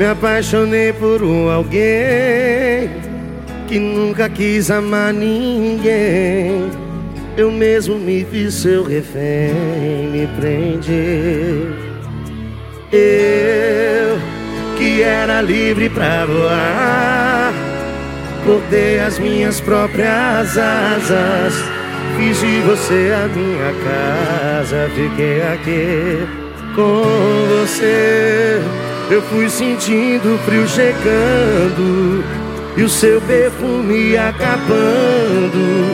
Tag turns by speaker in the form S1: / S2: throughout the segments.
S1: Me apaixonei por um alguém que nunca quis amar ninguém. Eu mesmo me fiz seu refém, me prende. Eu que era livre pra voar, cortei as minhas próprias asas. Fiz de você a minha casa, fiquei aqui com você. Eu fui sentindo o frio chegando e o seu perfume acabando.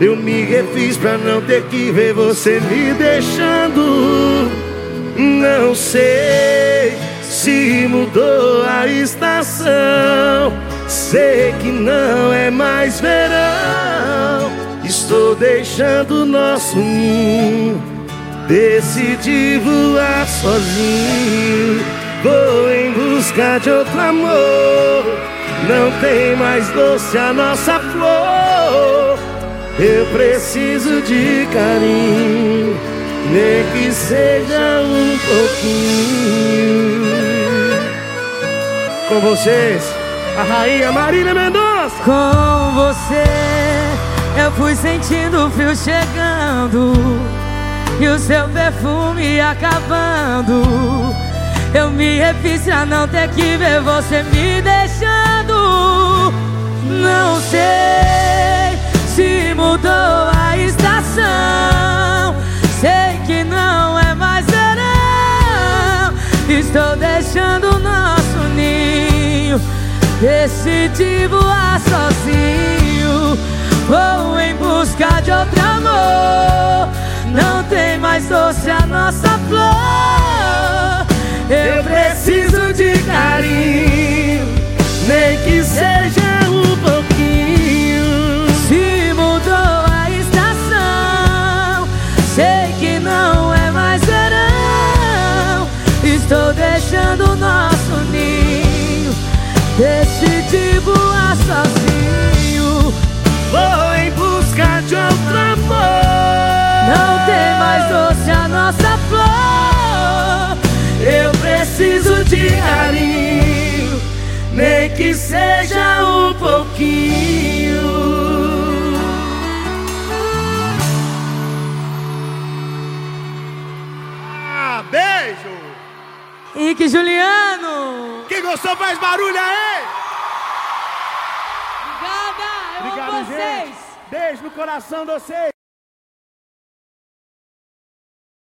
S1: Eu me refiz pra não ter que ver você me deixando. Não sei se mudou a estação. Sei que não é mais verão. Estou deixando nosso ninho. Decidi voar sozinho. Busca de outro amor. Não tem mais doce a nossa flor. Eu preciso de carinho, nem que seja um pouquinho. Com vocês, a rainha Marília Mendonça.
S2: Com você, eu fui sentindo o frio chegando e o seu perfume acabando. Eu me refiz pra não ter que ver você me deixando. Não sei se mudou a estação. Sei que não é mais verão. Estou deixando o nosso ninho. Decidi voar sozinho. Vou em busca de outro amor. Não tem mais doce a nossa flor. Carinho, nem que seja um pouquinho. Se mudou a estação, sei que não é mais verão. Estou deixando o nosso ninho, decidi voar sozinho.
S1: Vou em busca de outro amor.
S2: Não tem mais doce a nossa flor.
S1: Eu preciso de que seja um pouquinho. Ah, beijo!
S2: Ike Juliano!
S1: Quem gostou faz barulho aí!
S2: Obrigada! Eu amo
S1: Obrigado,
S2: vocês!
S1: gente! Beijo no coração de vocês!